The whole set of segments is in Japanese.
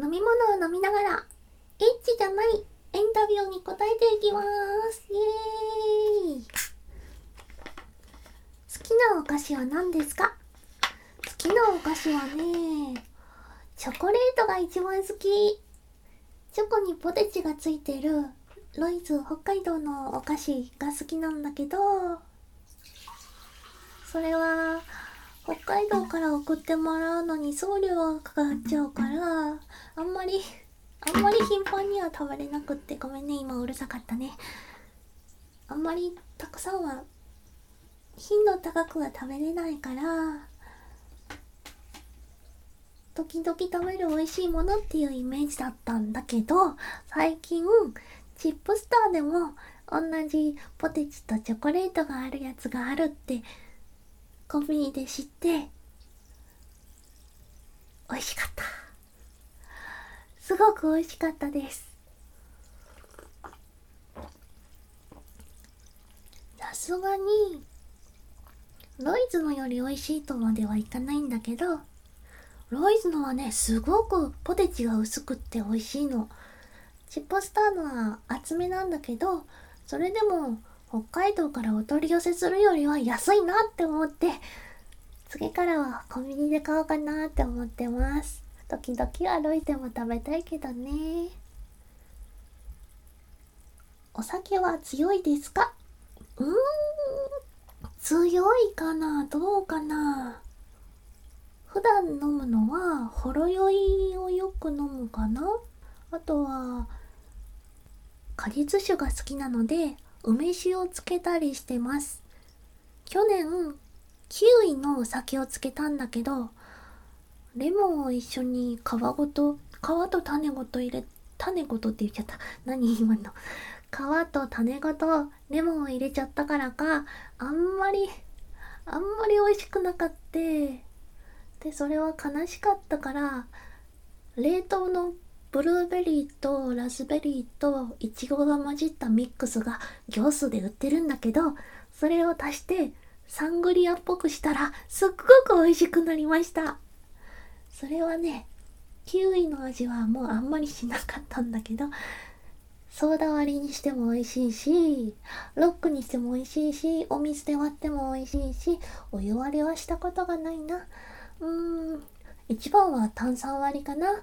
飲み物を飲みながら、エッチじゃないインタビューに答えていきます。イエーイ。好きなお菓子は何ですか？好きなお菓子はね、チョコレートが一番好き。チョコにポテチがついてるロイズ北海道のお菓子が好きなんだけど、それは北海道から送ってもらうのに送料がかかっちゃうから、あんまり、あんまり頻繁には食べれなくってごめんね、今うるさかったね。あんまりたくさんは、頻度高くは食べれないから、時々食べる美味しいものっていうイメージだったんだけど、最近、チップスターでも同じポテチとチョコレートがあるやつがあるってコンビニで知って、美味しかった。すごく美味しかったです。さすがに、ロイズのより美味しいとまではいかないんだけど、ロイズのはね、すごくポテチが薄くって美味しいの。チップスターのは厚めなんだけど、それでも北海道からお取り寄せするよりは安いなって思って、次からはコンビニで買おうかなって思ってます。時々歩いても食べたいけどね。お酒は強いですか？うーん、強いかなどうかな普段飲むのは、ほろ酔いをよく飲むかなあとは、果実酒が好きなので、梅酒をつけたりしてます。去年、キウイのお酒をつけたんだけど、レモンを一緒に皮ごと、皮と種ごと入れ、種ごとって言っちゃった。何今の。皮と種ごとレモンを入れちゃったからか、あんまり、あんまり美味しくなかった。で、それは悲しかったから、冷凍のブルーベリーとラズベリーとイチゴが混じったミックスが行数で売ってるんだけど、それを足してサングリアっぽくしたらすっごく美味しくなりました。それはね、キウイの味はもうあんまりしなかったんだけど、ソーダ割りにしても美味しいし、ロックにしても美味しいし、お水で割っても美味しいし、お湯割りはしたことがないな。うーん、一番は炭酸割りかな。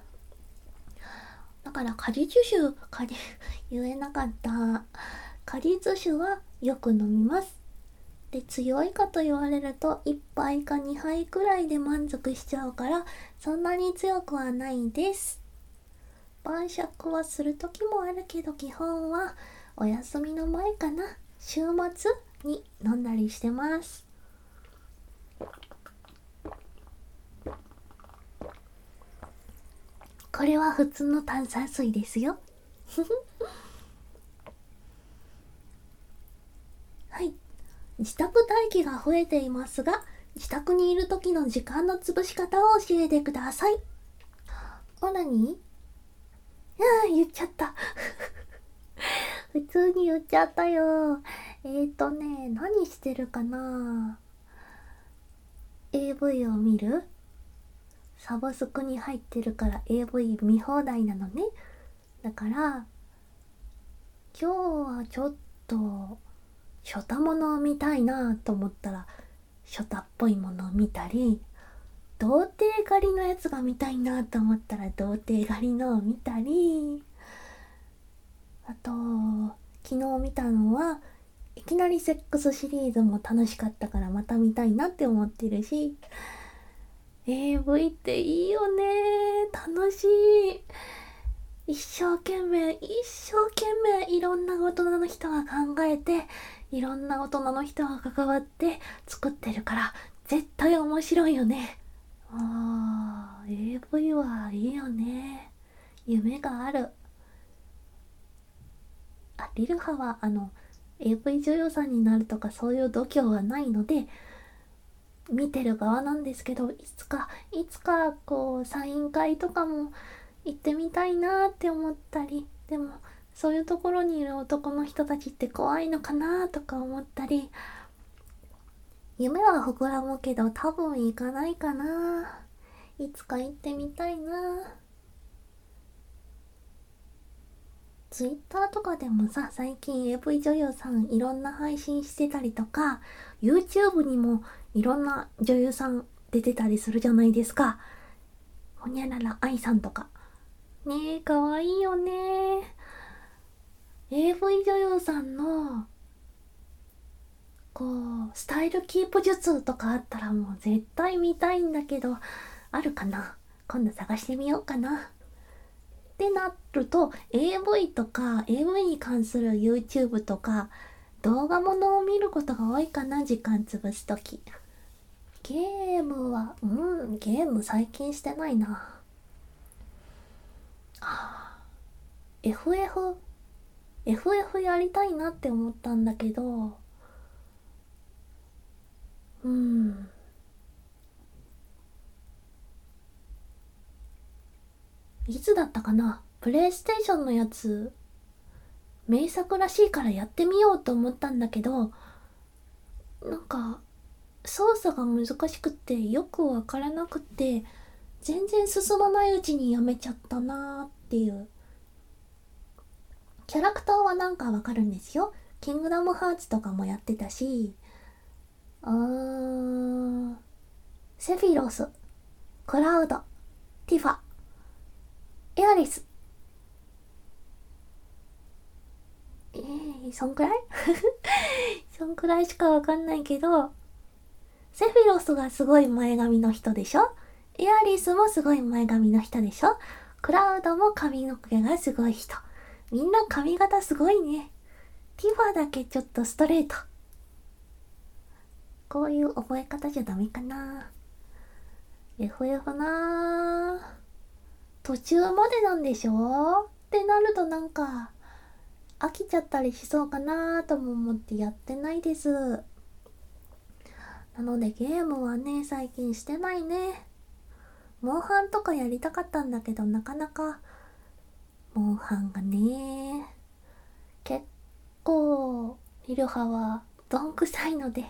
だから果実酒、果実、言えなかった。果実酒はよく飲みます。で、強いかと言われると1杯か2杯くらいで満足しちゃうから、そんなに強くはないです。晩酌はする時もあるけど、基本はお休みの前かな。週末に飲んだりしてます。これは普通の炭酸水ですよ。はい。自宅待機が増えていますが、自宅にいる時の時間の潰し方を教えてください。お、なにああ、言っちゃった。普通に言っちゃったよ。えーとね、何してるかな ?AV を見る？サブスクに入ってるから AV 見放題なのね。だから、今日はちょっと、ショタものを見たいなと思ったら、ショタっぽいものを見たり、童貞狩りのやつが見たいなと思ったら童貞狩りのを見たり、あと、昨日見たのは、いきなりセックスシリーズも楽しかったからまた見たいなって思ってるし、AV っていいよね。楽しい。一生懸命一生懸命いろんな大人の人が考えていろんな大人の人が関わって作ってるから絶対面白いよね。あー AV はいいよね。夢がある。あリルハはあの AV 女優さんになるとかそういう度胸はないので見てる側なんですけどいつかいつかこうサイン会とかも行ってみたいなって思ったりでもそういうところにいる男の人たちって怖いのかなとか思ったり夢は膨らむけど多分行かないかな。いつか行ってみたいな。Twitter とかでもさ、最近 AV 女優さんいろんな配信してたりとか、YouTube にもいろんな女優さん出てたりするじゃないですか。ほにゃらら愛さんとか。ねえ、かわいいよね AV 女優さんの、こう、スタイルキープ術とかあったらもう絶対見たいんだけど、あるかな？今度探してみようかな。ってなると AV とか AV に関する YouTube とか動画ものを見ることが多いかな時間潰す時ゲームはうんゲーム最近してないな。あ FF FF やりたいなって思ったんだけどうん。いつだったかな？プレイステーションのやつ。名作らしいからやってみようと思ったんだけどなんか操作が難しくてよくわからなくて全然進まないうちにやめちゃったなーっていう。キャラクターはなんかわかるんですよ。キングダムハーツとかもやってたしあーセフィロスクラウドティファ。エアリス。えー、そんくらいそんくらいしかわかんないけど、セフィロスがすごい前髪の人でしょエアリスもすごい前髪の人でしょクラウドも髪の毛がすごい人。みんな髪型すごいね。ティファだけちょっとストレート。こういう覚え方じゃダメかな。FF なぁ。途中までなんでしょ？ってなるとなんか飽きちゃったりしそうかなとも思ってやってないです。なのでゲームはね、最近してないね。モンハンとかやりたかったんだけど、なかなか、モンハンがね、結構、リルハはどんくさいので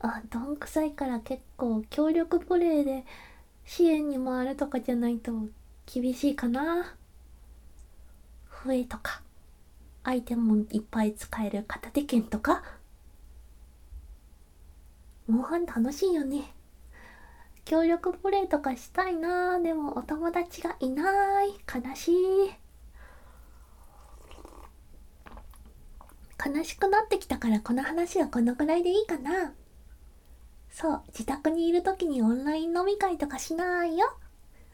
あ、どんくさいから結構協力プレイで支援に回るとかじゃないと厳しいかな。笛とか、アイテムもいっぱい使える片手剣とか。モンハン楽しいよね。協力プレイとかしたいなでもお友達がいない。悲しい。悲しくなってきたからこの話はこのぐらいでいいかな。そう、自宅にいる時にオンライン飲み会とかしないよ。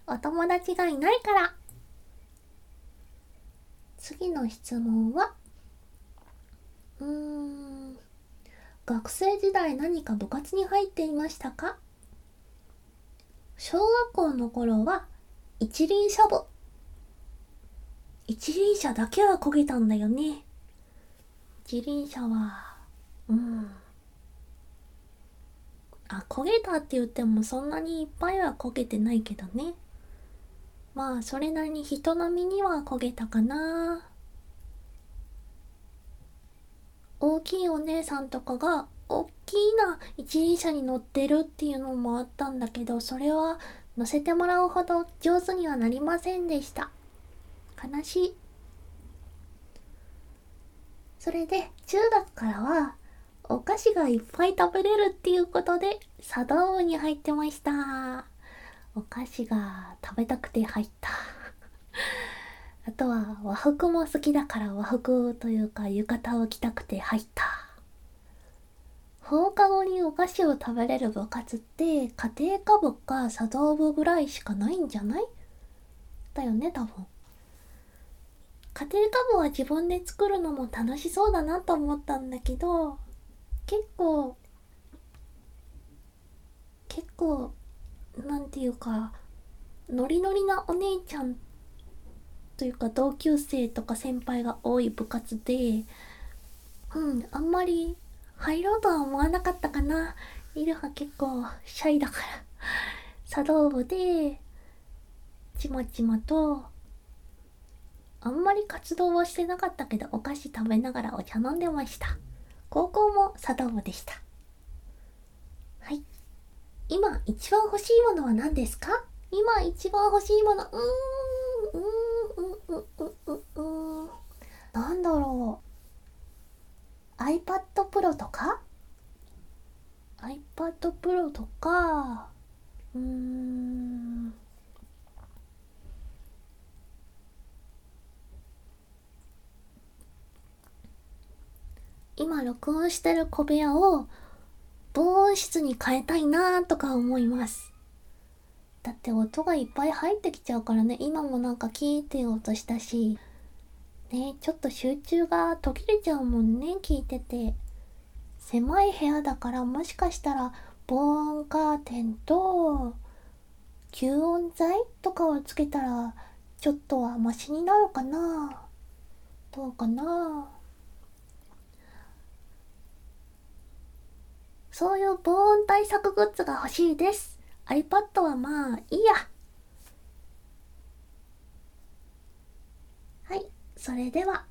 お友達がいないから。次の質問は、うーん、学生時代何か部活に入っていましたか？小学校の頃は一輪車部。一輪車だけは焦げたんだよね。一輪車は、うん。あ、焦げたって言ってもそんなにいっぱいは焦げてないけどね。まあ、それなりに人並みには焦げたかな。大きいお姉さんとかが、大きな一輪車に乗ってるっていうのもあったんだけど、それは乗せてもらうほど上手にはなりませんでした。悲しい。それで、中学からは、お菓子がいっぱい食べれるっていうことで茶道部に入ってました。お菓子が食べたくて入った。あとは和服も好きだから和服というか浴衣を着たくて入った。放課後にお菓子を食べれる部活って家庭科部か茶道部ぐらいしかないんじゃない？だよね多分。家庭科部は自分で作るのも楽しそうだなと思ったんだけど結構結構なんていうかノリノリなお姉ちゃんというか同級生とか先輩が多い部活でうんあんまり入ろうとは思わなかったかな。イルハ結構シャイだから。茶道部でちまちまとあんまり活動はしてなかったけどお菓子食べながらお茶飲んでました。高校も茶道部でした。はい。今一番欲しいものは何ですか？今一番欲しいもの、うーん、うーん、うう、う、う、う、なんだろう。iPad Pro とか ?iPad Pro とか、うーん。今録音してる小部屋を防音室に変えたいなとか思います。だって音がいっぱい入ってきちゃうからね、今もなんか聞いてようとしたし、ねちょっと集中が途切れちゃうもんね、聞いてて。狭い部屋だからもしかしたら防音カーテンと吸音材とかをつけたらちょっとはマシになるかなどうかなそういう防音対策グッズが欲しいです。iPad はまあいいや。はい、それでは。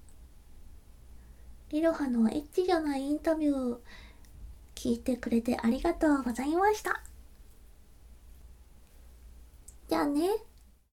リロハのエッチじゃないインタビュー聞いてくれてありがとうございました。じゃあね。